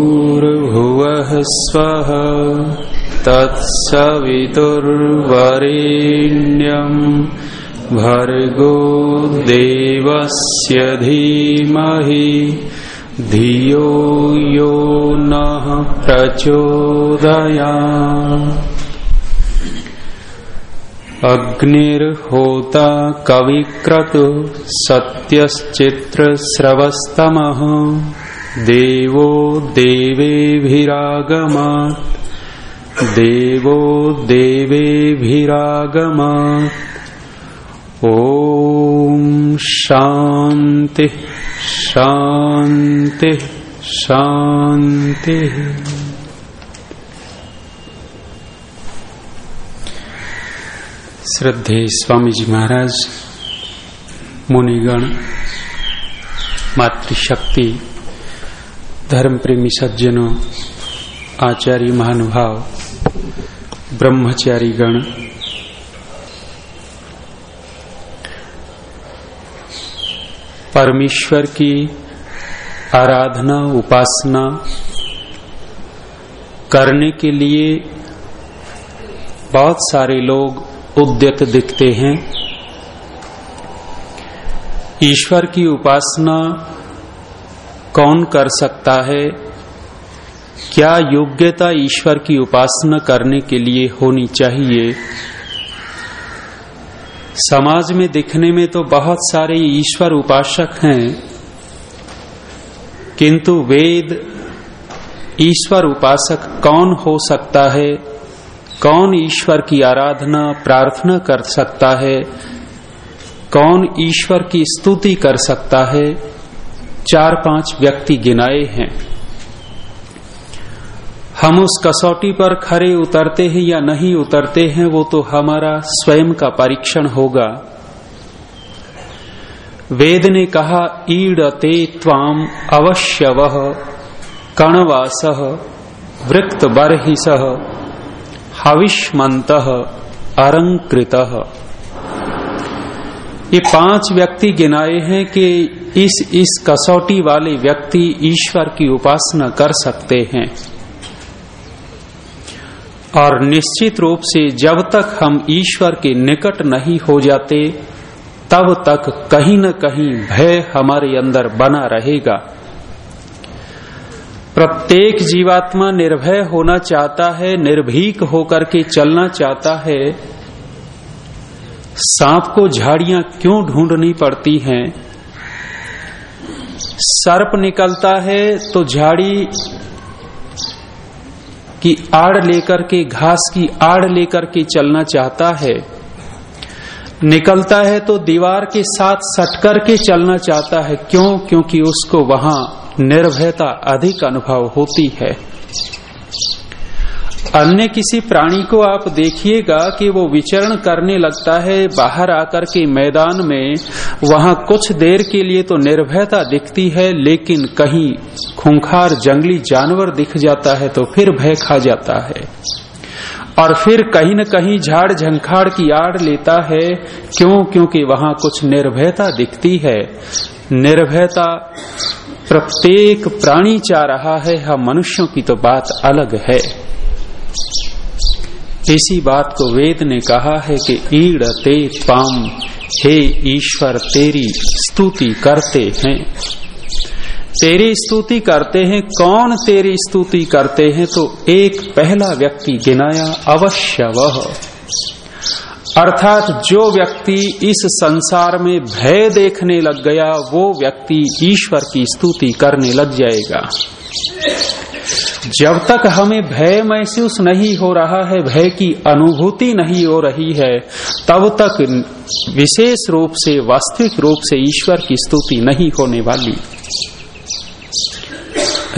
भूर्भुवः स्वः तत्सवितुर्वरेण्यम् भर्गो देवस्य धीमहि धियो यो नः प्रचोदया अग्निर्होता कविक्रतु सत्यश्चित्रस्रवस्तमः। देवो देवेभिरागमात्। देवो देवेभिरागमात्। ॐ शान्ति शान्ति शान्तिः। श्रद्धे स्वामी जी महाराज, मुनिगण, मातृशक्ति धर्म प्रेमी सज्जनों, आचार्य महानुभाव ब्रह्मचारी गण परमेश्वर की आराधना, उपासना करने के लिए बहुत सारे लोग उद्यत दिखते हैं। ईश्वर की उपासना कौन कर सकता है? क्या योग्यता ईश्वर की उपासना करने के लिए होनी चाहिए? समाज में दिखने में तो बहुत सारे ईश्वर उपासक हैं, किंतु वेद ईश्वर उपासक कौन हो सकता है? कौन ईश्वर की आराधना, प्रार्थना कर सकता है? कौन ईश्वर की स्तुति कर सकता है? चार पाँच व्यक्ति गिनाए हैं। हम उस कसौटी पर खरे उतरते हैं या नहीं उतरते हैं, वो तो हमारा स्वयं का परीक्षण होगा। वेद ने कहा, ईड़ते त्वाम अवश्य वह कणवास वृक्त बरहिस हविष्मंत अरंकृत ये पाँच व्यक्ति गिनाए हैं कि इस इस कसौटी वाले व्यक्ति ईश्वर की उपासना कर सकते हैं। और निश्चित रूप से जब तक हम ईश्वर के निकट नहीं हो जाते, तब तक कहीं न कहीं भय हमारे अंदर बना रहेगा। प्रत्येक जीवात्मा निर्भय होना चाहता है, निर्भीक होकर के चलना चाहता है। सांप को झाड़ियाँ क्यों ढूंढनी पड़ती हैं? सर्प निकलता है तो झाड़ी की आड़ लेकर के, घास की आड़ लेकर के चलना चाहता है। निकलता है तो दीवार के साथ सटकर के चलना चाहता है। क्यों? क्योंकि उसको वहाँ निर्भयता अधिक अनुभव होती है। अन्य किसी प्राणी को आप देखिएगा कि वो विचरण करने लगता है बाहर आकर के मैदान में। वहाँ कुछ देर के लिए तो निर्भयता दिखती है, लेकिन कहीं खूंखार जंगली जानवर दिख जाता है तो फिर भय खा जाता है। और फिर कहीं न कहीं झाड़ झंखाड़ की आड़ लेता है, क्यों? क्योंकि वहाँ कुछ निर्भयता दिखती है। निर्भयता प्रत्येक प्राणी चाह रहा है हम मनुष्यों की तो बात अलग है। इसी बात को वेद ने कहा है कि ईड़ ते पाम, हे ईश्वर, तेरी स्तुति करते हैं। तेरी स्तुति करते हैं, कौन तेरी स्तुति करते हैं? तो एक पहला व्यक्ति गिनाया, अवश्य वह। अर्थात जो व्यक्ति इस संसार में भय देखने लग गया, वो व्यक्ति ईश्वर की स्तुति करने लग जाएगा। जब तक हमें भय महसूस नहीं हो रहा है, भय की अनुभूति नहीं हो रही है, तब तक विशेष रूप से, वास्तविक रूप से ईश्वर की स्तुति नहीं होने वाली।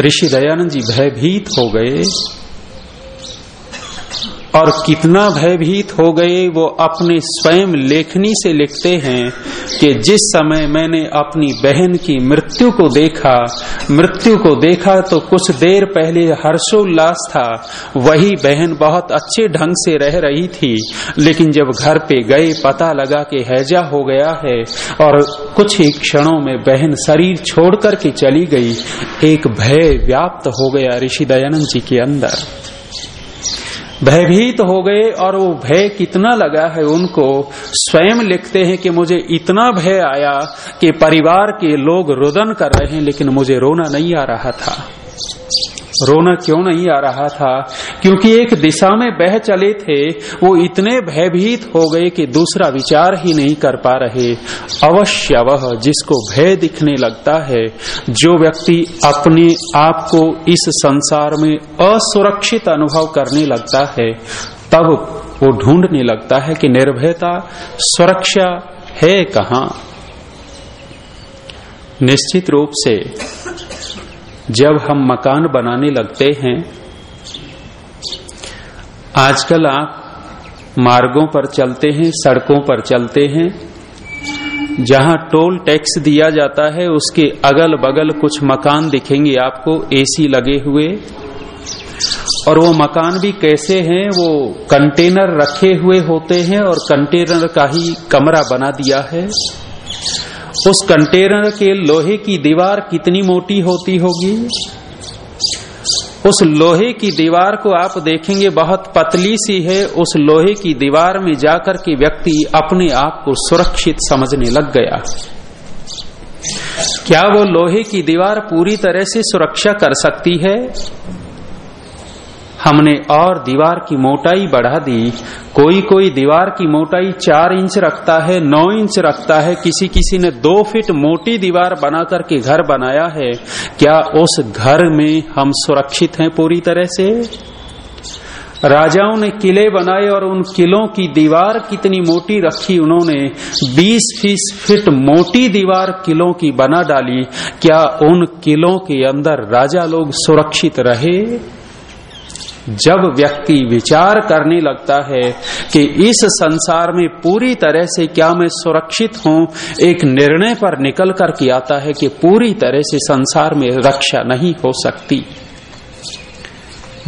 ऋषि दयानंद जी भयभीत हो गए। और कितना भयभीत हो गए वो अपने स्वयं लेखनी से लिखते हैं कि जिस समय मैंने अपनी बहन की मृत्यु को देखा, मृत्यु को देखा तो कुछ देर पहले हर्षोल्लास था। वही बहन बहुत अच्छे ढंग से रह रही थी, लेकिन जब घर पे गए पता लगा कि हैजा हो गया है और कुछ ही क्षणों में बहन शरीर छोड़ करके चली गई, एक भय व्याप्त हो गया ऋषि दयानंद जी के अंदर। भयभीत हो गए और वो भय कितना लगा है उनको। स्वयं लिखते हैं कि मुझे इतना भय आया कि परिवार के लोग रुदन कर रहे हैं, लेकिन मुझे रोना नहीं आ रहा था। रोना क्यों नहीं आ रहा था? क्योंकि एक दिशा में बह चले थे, वो इतने भयभीत हो गए कि दूसरा विचार ही नहीं कर पा रहे। अवश्य वह जिसको भय दिखने लगता है, जो व्यक्ति अपने आप को इस संसार में असुरक्षित अनुभव करने लगता है, तब वो ढूँढने लगता है कि निर्भयता, सुरक्षा है कहा? निश्चित रूप से जब हम मकान बनाने लगते हैं, आजकल आप मार्गों पर चलते हैं, सड़कों पर चलते हैं, जहाँ टोल टैक्स दिया जाता है, उसके अगल बगल कुछ मकान दिखेंगे आपको, एसी लगे हुए। और वो मकान भी कैसे हैं, वो कंटेनर रखे हुए होते हैं और कंटेनर का ही कमरा बना दिया है। उस कंटेनर के लोहे की दीवार कितनी मोटी होती होगी? उस लोहे की दीवार को आप देखेंगे, बहुत पतली सी है। उस लोहे की दीवार में जाकर के व्यक्ति अपने आप को सुरक्षित समझने लग गया। क्या वो लोहे की दीवार पूरी तरह से सुरक्षा कर सकती है? हमने और दीवार की मोटाई बढ़ा दी। कोई कोई दीवार की मोटाई चार इंच रखता है, नौ इंच रखता है, किसी किसी ने दो फीट मोटी दीवार बना करके घर बनाया है, क्या उस घर में हम सुरक्षित हैं पूरी तरह से? राजाओं ने किले बनाए और उन किलों की दीवार कितनी मोटी रखी उन्होंने 20 फ़ीस फिट मोटी दीवार किलों की बना डाली, क्या उन किलों के अंदर राजा लोग सुरक्षित रहे? जब व्यक्ति विचार करने लगता है कि इस संसार में पूरी तरह से क्या मैं सुरक्षित हूँ, एक निर्णय पर निकल कर के आता है कि पूरी तरह से संसार में रक्षा नहीं हो सकती।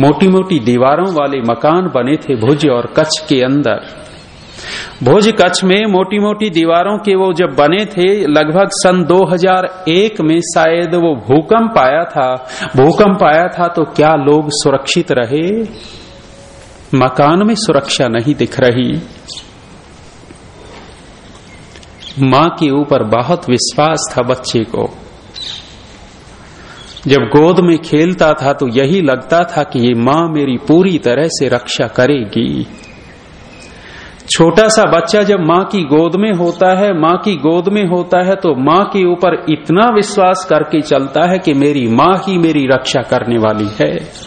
मोटी मोटी दीवारों वाले मकान बने थे भुज और कच्छ के अंदर। भोज कच्छ में मोटी मोटी दीवारों के वो जब बने थे, लगभग सन 2001 में शायद वो भूकंप आया था। भूकंप आया था तो क्या लोग सुरक्षित रहे? मकान में सुरक्षा नहीं दिख रही। माँ के ऊपर बहुत विश्वास था बच्चे को। जब गोद में खेलता था तो यही लगता था कि ये माँ मेरी पूरी तरह से रक्षा करेगी। छोटा सा बच्चा जब माँ की गोद में होता है, माँ की गोद में होता है तो माँ के ऊपर इतना विश्वास करके चलता है कि मेरी माँ ही मेरी रक्षा करने वाली है।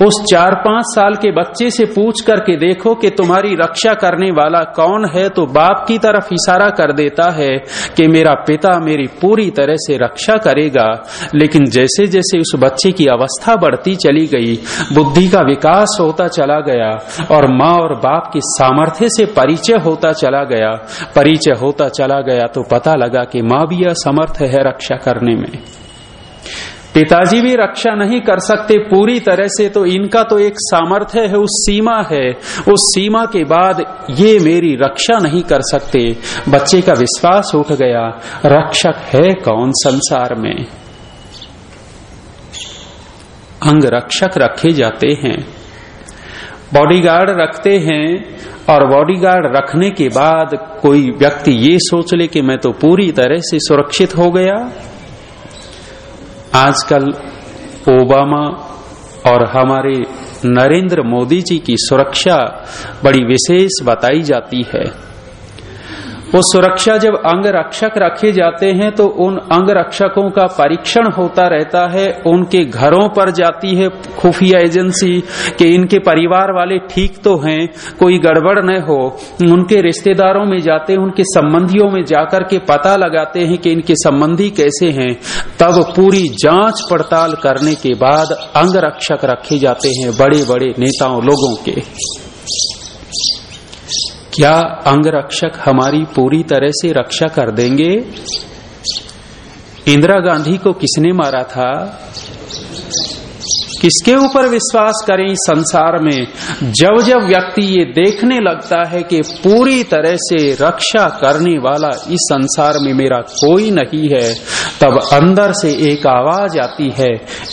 उस चार पाँच साल के बच्चे से पूछ करके देखो कि तुम्हारी रक्षा करने वाला कौन है तो बाप की तरफ़ इशारा कर देता है कि मेरा पिता मेरी पूरी तरह से रक्षा करेगा। लेकिन जैसे जैसे उस बच्चे की अवस्था बढ़ती चली गई, बुद्धि का विकास होता चला गया और माँ और बाप की सामर्थ्य से परिचय होता चला गया। परिचय होता चला गया तो पता लगा कि माँ भी असमर्थ है रक्षा करने में। पिताजी भी रक्षा नहीं कर सकते पूरी तरह से तो इनका तो एक सामर्थ्य है, उस सीमा है। उस सीमा के बाद ये मेरी रक्षा नहीं कर सकते। बच्चे का विश्वास उठ गया, रक्षक है कौन संसार में? अंग रक्षक रखे जाते हैं। बॉडीगार्ड रखते हैं, और बॉडीगार्ड रखने के बाद कोई व्यक्ति ये सोच ले कि मैं तो पूरी तरह से सुरक्षित हो गया। आजकल ओबामा और हमारे नरेंद्र मोदी जी की सुरक्षा बड़ी विशेष बताई जाती है। वो सुरक्षा जब अंग रक्षक रखे जाते हैं तो उन अंग रक्षकों का परीक्षण होता रहता है। उनके घरों पर जाती है खुफिया एजेंसी कि इनके परिवार वाले ठीक तो हैं, कोई गड़बड़ न हो। उनके रिश्तेदारों में जाते हैं उनके संबंधियों में जाकर के पता लगाते हैं कि इनके संबंधी कैसे हैं। तब पूरी जाँच पड़ताल करने के बाद अंग रक्षक रखे जाते हैं बड़े बड़े नेताओं, लोगों के। क्या अंगरक्षक हमारी पूरी तरह से रक्षा कर देंगे? इंदिरा गांधी को किसने मारा था? किसके ऊपर विश्वास करें संसार में? जब जब व्यक्ति ये देखने लगता है कि पूरी तरह से रक्षा करने वाला इस संसार में मेरा कोई नहीं है, तब अंदर से एक आवाज़ आती है,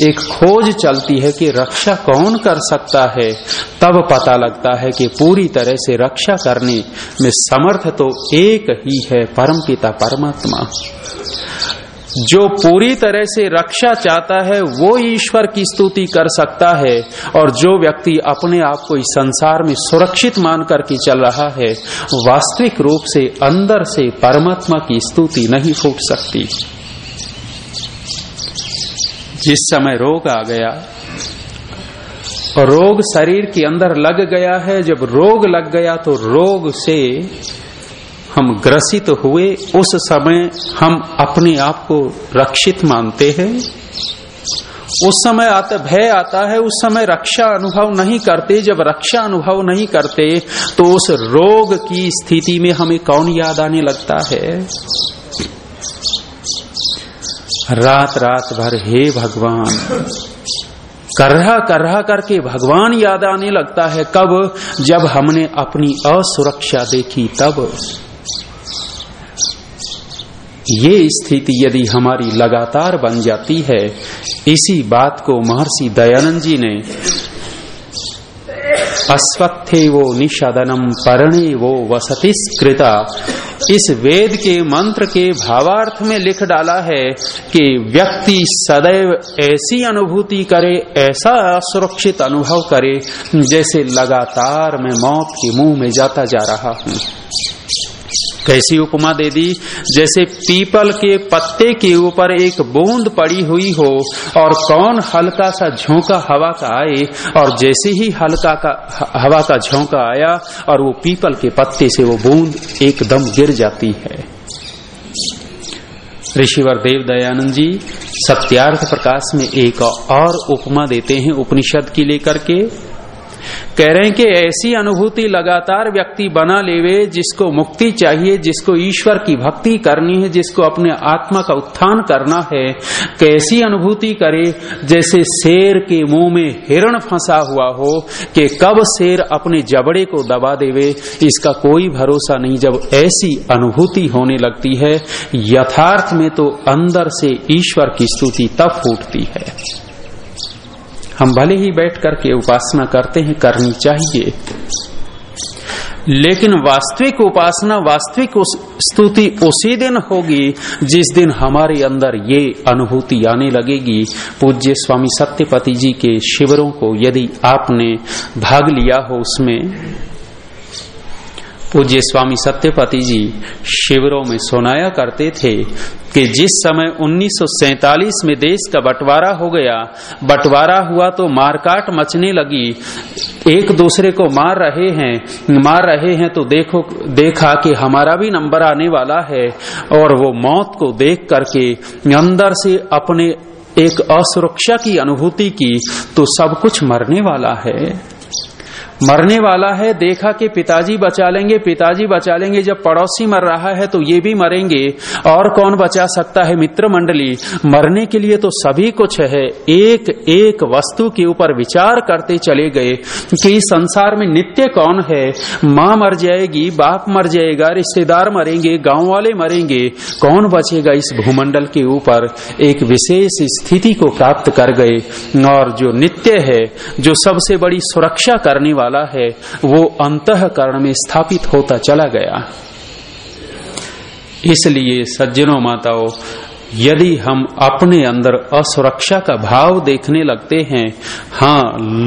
एक खोज चलती है कि रक्षा कौन कर सकता है। तब पता लगता है कि पूरी तरह से रक्षा करने में समर्थ तो एक ही है परमपिता परमात्मा। जो पूरी तरह से रक्षा चाहता है, वो ईश्वर की स्तुति कर सकता है। और जो व्यक्ति अपने आप को इस संसार में सुरक्षित मान करके चल रहा है, वास्तविक रूप से अंदर से परमात्मा की स्तुति नहीं फूट सकती। जिस समय रोग आ गया, और रोग शरीर के अंदर लग गया है, जब रोग लग गया तो रोग से हम ग्रसित हुए, उस समय हम अपने आप को रक्षित मानते हैं। उस समय आता, भय आता है, उस समय रक्षा अनुभव नहीं करते। जब रक्षा अनुभव नहीं करते तो उस रोग की स्थिति में हमें कौन याद आने लगता है? रात रात भर हे भगवान, करहा करहा करके भगवान याद आने लगता है। कब? जब हमने अपनी असुरक्षा देखी, तब। ये स्थिति यदि हमारी लगातार बन जाती है, इसी बात को महर्षि दयानंद जी ने अस्वत्थे वो निषदनम परणे वो वसतिस्कृता इस वेद के मंत्र के भावार्थ में लिख डाला है कि व्यक्ति सदैव ऐसी अनुभूति करे, ऐसा असुरक्षित अनुभव करे, जैसे लगातार मैं मौत के मुँह में जाता जा रहा हूँ। कैसी उपमा दे दी? जैसे पीपल के पत्ते के ऊपर एक बूंद पड़ी हुई हो, और कौन हल्का सा झोंका हवा का आए, और जैसे ही हल्का का, हवा का झोंका आया, और वो पीपल के पत्ते से वो बूंद एकदम गिर जाती है। ऋषिवर देव दयानंद जी सत्यार्थ प्रकाश में एक और उपमा देते हैं उपनिषद की लेकर के। कह रहे हैं कि ऐसी अनुभूति लगातार व्यक्ति बना लेवे जिसको मुक्ति चाहिए, जिसको ईश्वर की भक्ति करनी है, जिसको अपने आत्मा का उत्थान करना है। कैसी अनुभूति करे जैसे शेर के मुँह में हिरण फंसा हुआ हो कि कब शेर अपने जबड़े को दबा देवे। इसका कोई भरोसा नहीं। जब ऐसी अनुभूति होने लगती है, यथार्थ में तो अंदर से ईश्वर की स्तुति तब फूटती है। हम भले ही बैठ करके उपासना करते हैं, करनी चाहिए। लेकिन वास्तविक उपासना, वास्तविक उस स्तुति उसी दिन होगी, जिस दिन हमारे अंदर ये अनुभूति आने लगेगी। पूज्य स्वामी सत्यपति जी के शिविरों को यदि आपने भाग लिया हो उसमें पूज्य स्वामी सत्यपति जी शिविरों में सुनाया करते थे कि जिस समय 1947 में देश का बंटवारा हो गया, बंटवारा हुआ तो मारकाट मचने लगी। एक दूसरे को मार रहे हैं, मार रहे हैं तो देखो, देखा कि हमारा भी नंबर आने वाला है और वो मौत को देख करके अंदर से अपने एक असुरक्षा की अनुभूति की तो सब कुछ मरने वाला है। मरने वाला है, देखा कि पिताजी बचा लेंगे, पिताजी बचा लेंगे, जब पड़ोसी मर रहा है तो ये भी मरेंगे। और कौन बचा सकता है मित्र मंडली? मरने के लिए तो सभी कुछ है। एक एक वस्तु के ऊपर विचार करते चले गए कि संसार में नित्य कौन है? माँ मर जाएगी, बाप मर जाएगा, रिश्तेदार मरेंगे, गाँव वाले मरेंगे। कौन बचेगा इस भूमंडल के ऊपर? एक विशेष स्थिति को प्राप्त कर गए। और जो नित्य है, जो सबसे बड़ी सुरक्षा करने वाला वाला है, वो अंतकरण में स्थापित होता चला गया। इसलिए सज्जनों माताओं, यदि हम अपने अंदर असुरक्षा का भाव देखने लगते हैं हाँ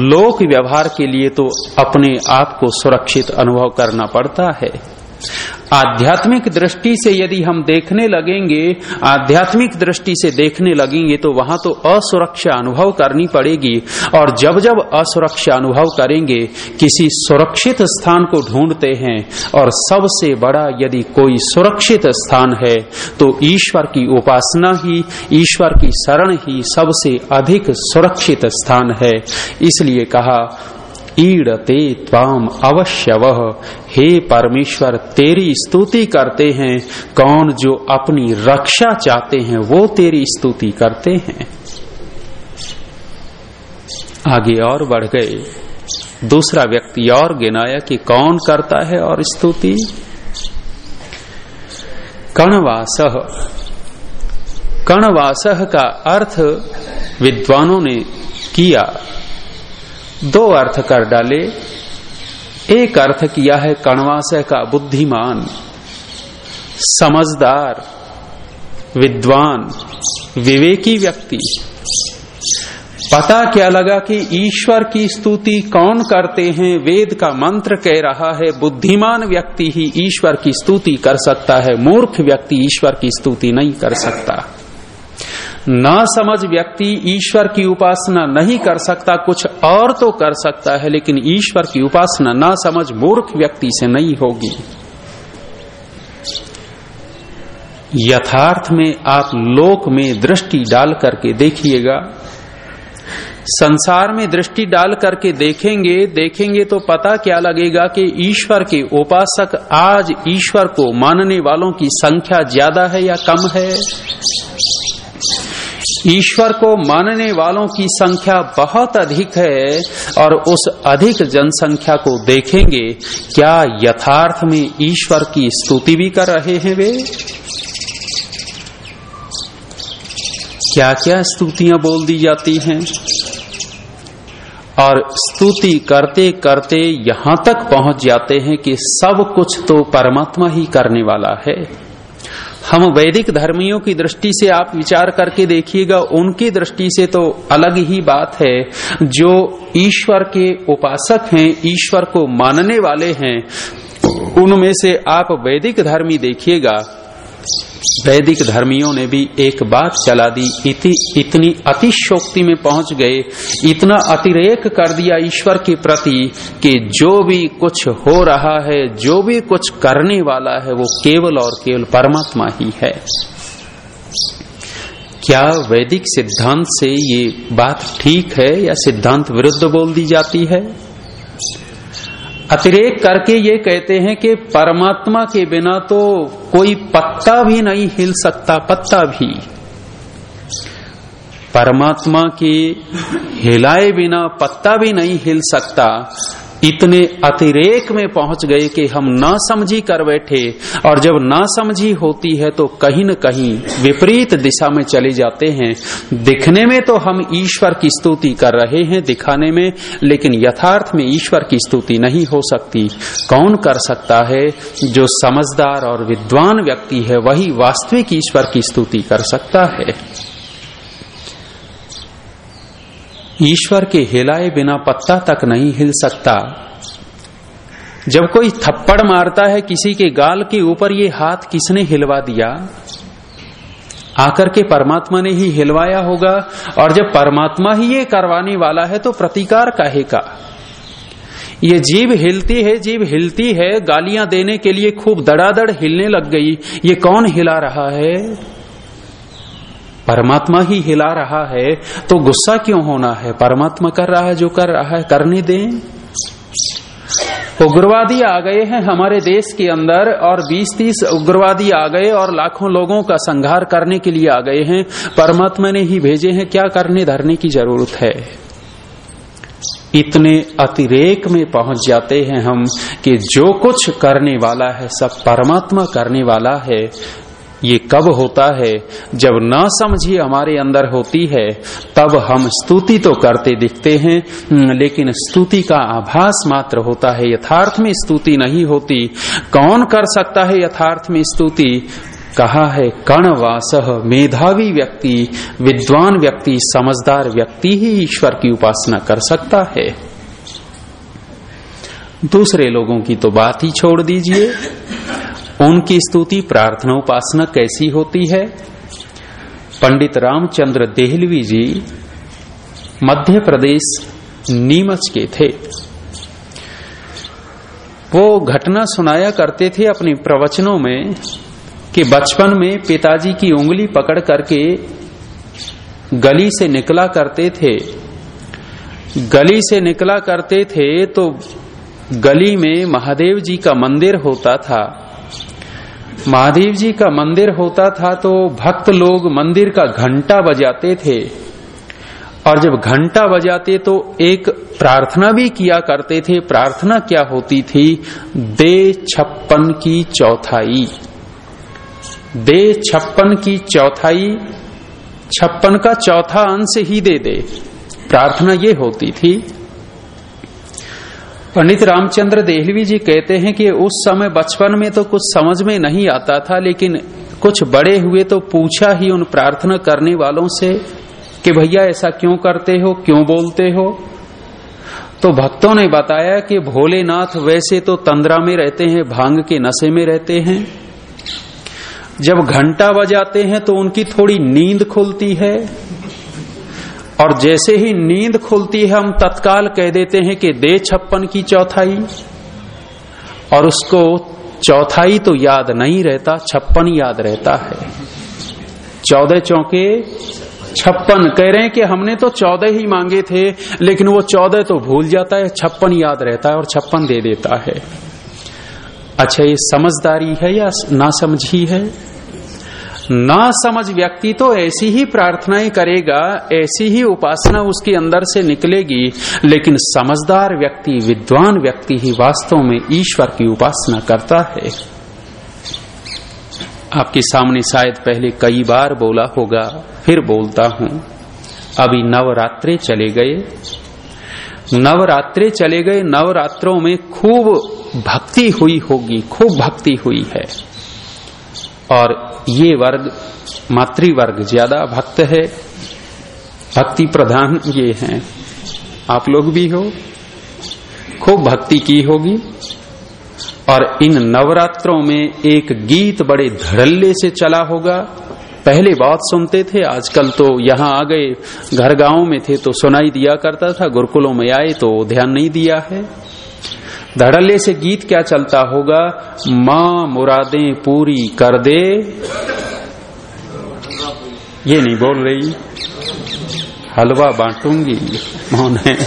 लोक व्यवहार के लिए तो अपने आप को सुरक्षित अनुभव करना पड़ता है। आध्यात्मिक दृष्टि से यदि हम देखने लगेंगे, आध्यात्मिक दृष्टि से देखने लगेंगे तो वहाँ तो असुरक्षा अनुभव करनी पड़ेगी। और जब जब असुरक्षा अनुभव करेंगे, किसी सुरक्षित स्थान को ढूंढते हैं, और सबसे बड़ा यदि कोई सुरक्षित स्थान है तो ईश्वर की उपासना ही, ईश्वर की शरण ही सबसे अधिक सुरक्षित स्थान है। इसलिए कहा ईड़ते त्वाम अवश्य वह हे परमेश्वर, तेरी स्तुति करते हैं। कौन जो अपनी रक्षा चाहते हैं, वो तेरी स्तुति करते हैं। आगे और बढ़ गए। दूसरा व्यक्ति और गिनाया कि कौन करता है और स्तुति। कणवास। कणवास का अर्थ विद्वानों ने किया। दो अर्थ कर डाले। एक अर्थ किया है कणवासय का बुद्धिमान, समझदार, विद्वान, विवेकी व्यक्ति। पता क्या लगा कि ईश्वर की स्तुति कौन करते हैं? वेद का मंत्र कह रहा है, बुद्धिमान व्यक्ति ही ईश्वर की स्तुति कर सकता है, मूर्ख व्यक्ति ईश्वर की स्तुति नहीं कर सकता। न समझ व्यक्ति ईश्वर की उपासना नहीं कर सकता, कुछ और तो कर सकता है, लेकिन ईश्वर की उपासना न समझ मूर्ख व्यक्ति से नहीं होगी। यथार्थ में आप लोक में दृष्टि डाल करके देखिएगा। संसार में दृष्टि डाल करके देखेंगे देखेंगे तो पता क्या लगेगा कि ईश्वर के उपासक आज ईश्वर को मानने वालों की संख्या ज़्यादा है या कम है? ईश्वर को मानने वालों की संख्या बहुत अधिक है और उस अधिक जनसंख्या को देखेंगे, क्या यथार्थ में ईश्वर की स्तुति भी कर रहे हैं वे? क्या क्या स्तुतियाँ बोल दी जाती हैं? और स्तुति करते करते यहाँ तक पहुँच जाते हैं कि सब कुछ तो परमात्मा ही करने वाला है। हम वैदिक धर्मियों की दृष्टि से आप विचार करके देखिएगा, उनकी दृष्टि से तो अलग ही बात है। जो ईश्वर के उपासक हैं, ईश्वर को मानने वाले हैं, उनमें से आप वैदिक धर्मी देखिएगा। वैदिक धर्मियों ने भी एक बात चला दी इति, इतनी अतिशोक्ति में पहुँच गए इतना अतिरेक कर दिया ईश्वर के प्रति कि जो भी कुछ हो रहा है जो भी कुछ करने वाला है वो केवल और केवल परमात्मा ही है। क्या वैदिक सिद्धांत से ये बात ठीक है या सिद्धांत विरुद्ध बोल दी जाती है? अतिरेक करके ये कहते हैं कि परमात्मा के बिना तो कोई पत्ता भी नहीं हिल सकता, पत्ता भी। परमात्मा के हिलाए बिना पत्ता भी नहीं हिल सकता। इतने अतिरेक में पहुँच गए कि हम ना समझी कर बैठे। और जब ना समझी होती है तो कहीं न कहीं विपरीत दिशा में चले जाते हैं। दिखने में तो हम ईश्वर की स्तुति कर रहे हैं दिखाने में, लेकिन यथार्थ में ईश्वर की स्तुति नहीं हो सकती। कौन कर सकता है? जो समझदार और विद्वान व्यक्ति है, वही वास्तविक ईश्वर की स्तुति कर सकता है। ईश्वर के हिलाए बिना पत्ता तक नहीं हिल सकता। जब कोई थप्पड़ मारता है किसी के गाल के ऊपर ये हाथ किसने हिलवा दिया? आकर के परमात्मा ने ही हिलवाया होगा, और जब परमात्मा ही ये करवाने वाला है तो प्रतिकार काहे का? ये जीव हिलती है, जीव हिलती है, गालियाँ देने के लिए खूब दड़ादड़ हिलने लग गई। ये कौन हिला रहा है? परमात्मा ही हिला रहा है तो गुस्सा क्यों होना है? परमात्मा कर रहा है जो कर रहा है, करने दें। उग्रवादी आ गए हैं हमारे देश के अंदर, और 20-30 उग्रवादी आ गए और लाखों लोगों का संघार करने के लिए आ गए हैं। परमात्मा ने ही भेजे हैं, क्या करने धरने की ज़रूरत है? इतने अतिरेक में पहुँच जाते हैं हम कि जो कुछ करने वाला है, सब परमात्मा करने वाला है। ये कब होता है? जब न समझी हमारे अंदर होती है, तब हम स्तुति तो करते दिखते हैं लेकिन स्तुति का आभास मात्र होता है, यथार्थ में स्तुति नहीं होती। कौन कर सकता है यथार्थ में स्तुति? कहा है कणवास मेधावी व्यक्ति, विद्वान व्यक्ति, समझदार व्यक्ति ही ईश्वर की उपासना कर सकता है। दूसरे लोगों की तो बात ही छोड़ दीजिए। उनकी स्तुति प्रार्थना उपासना कैसी होती है? पंडित रामचंद्र देहलवी जी, मध्य प्रदेश, नीमच के थे। वो घटना सुनाया करते थे अपने प्रवचनों में कि बचपन में पिताजी की उंगली पकड़ करके गली से निकला करते थे। गली से निकला करते थे तो गली में महादेव जी का मंदिर होता था। महादेव जी का मंदिर होता था तो भक्त लोग मंदिर का घंटा बजाते थे। और जब घंटा बजाते तो एक प्रार्थना भी किया करते थे। प्रार्थना क्या होती थी? दे छप्पन की चौथाई। दे छप्पन की चौथाई, छप्पन का चौथा अंश ही दे दे। प्रार्थना ये होती थी पंडित रामचंद्र देहलवी जी कहते हैं कि उस समय बचपन में तो कुछ समझ में नहीं आता था, लेकिन कुछ बड़े हुए तो पूछा ही उन प्रार्थना करने वालों से कि भैया ऐसा क्यों करते हो, क्यों बोलते हो? तो भक्तों ने बताया कि भोलेनाथ वैसे तो तंद्रा में रहते हैं, भाँग के नशे में रहते हैं। जब घंटा बजाते हैं तो उनकी थोड़ी नींद खुलती है। और जैसे ही नींद खुलती है, हम तत्काल कह देते हैं कि दे छप्पन की चौथाई। और उसको चौथाई तो याद नहीं रहता, छप्पन याद रहता है। चौदह चौके, छप्पन। कह रहे हैं कि हमने तो चौदह ही मांगे थे, लेकिन वो चौदह तो भूल जाता है, छप्पन याद रहता है और छप्पन दे देता है। अच्छा ये समझदारी है या ना समझी है? ना समझ व्यक्ति तो ऐसी ही प्रार्थनाएँ करेगा, ऐसी ही उपासना उसके अंदर से निकलेगी। लेकिन समझदार व्यक्ति, विद्वान व्यक्ति ही वास्तव में ईश्वर की उपासना करता है। आपके सामने शायद पहले कई बार बोला होगा, फिर बोलता हूँ। अभी नवरात्रे चले गए। नवरात्रे चले गए, नवरात्रों में खूब भक्ति हुई होगी, खूब भक्ति हुई है। और ये वर्ग मातृवर्ग, ज़्यादा भक्त है, भक्ति प्रधान ये हैं। आप लोग भी हो, खूब भक्ति की होगी। और इन नवरात्रों में एक गीत बड़े धड़ल्ले से चला होगा। पहले बहुत सुनते थे, आजकल तो यहाँ आ गए। घर गाँव में थे तो सुनाई दिया करता था, गुरुकुलों में आए तो ध्यान नहीं दिया है। धड़ल्ले से गीत क्या चलता होगा? माँ मुरादें पूरी कर दे। ये नहीं बोल रही। हलवा बांटूँगी, मौन। है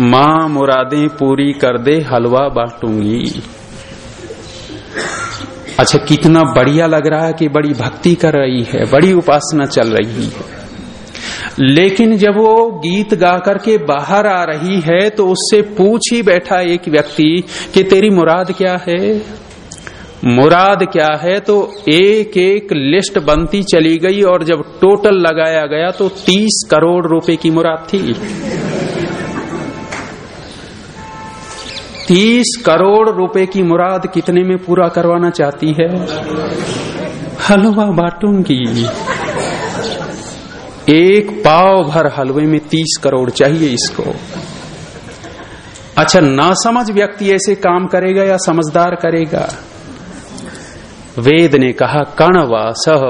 माँ मुरादें पूरी कर दे, हलवा बांटूँगी। अच्छा कितना बढ़िया लग रहा है कि बड़ी भक्ति कर रही है, बड़ी उपासना चल रही है। लेकिन जब वो गीत गा करके बाहर आ रही है तो उससे पूछ ही बैठा एक व्यक्ति कि तेरी मुराद क्या है? मुराद क्या है? तो एक एक लिस्ट बनती चली गई और जब टोटल लगाया गया तो तीस करोड़ रुपए की मुराद थी। तीस करोड़ रुपए की मुराद कितने में पूरा करवाना चाहती है? हलवा बांटूँगी एक पाव भर हलवे में तीस करोड़ चाहिए इसको। अच्छा ना समझ व्यक्ति ऐसे काम करेगा या समझदार करेगा? वेद ने कहा कण व सह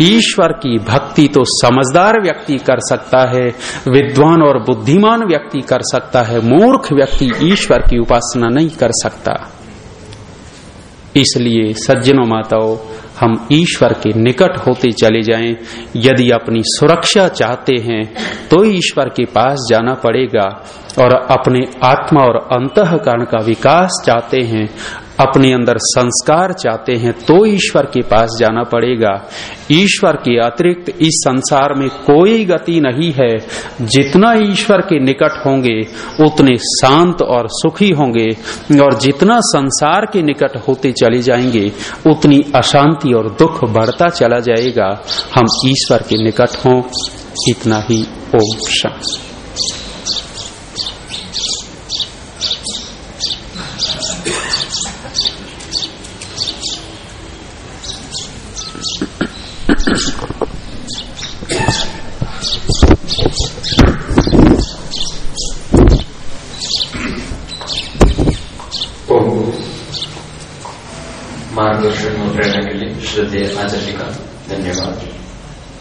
ईश्वर की भक्ति तो समझदार व्यक्ति कर सकता है, विद्वान और बुद्धिमान व्यक्ति कर सकता है, मूर्ख व्यक्ति ईश्वर की उपासना नहीं कर सकता। इसलिए सज्जनों माताओं हम ईश्वर के निकट होते चले जाएँ। यदि अपनी सुरक्षा चाहते हैं तो ईश्वर के पास जाना पड़ेगा। और अपने आत्मा और अंतकरण का विकास चाहते हैं अपने अंदर संस्कार चाहते हैं तो ईश्वर के पास जाना पड़ेगा। ईश्वर के अतिरिक्त इस संसार में कोई गति नहीं है। जितना ईश्वर के निकट होंगे, उतने शांत और सुखी होंगे, और जितना संसार के निकट होते चले जाएँगे, उतनी अशांति और दुख बढ़ता चला जाएगा। हम ईश्वर के निकट हों, इतना ही ओम शांति श्रद्धेय आचार्य का धन्यवाद